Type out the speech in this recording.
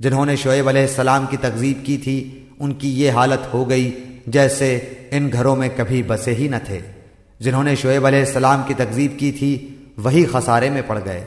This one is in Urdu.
جنہوں نے شعیب علیہ السلام کی تکذیب کی تھی، ان کی یہ حالت ہو گئی جیسے ان گھروں میں کبھی بسے ہی نہ تھے۔ جنہوں نے شعیب علیہ السلام کی تکذیب کی تھی، وہی خسارے میں پڑ گئے۔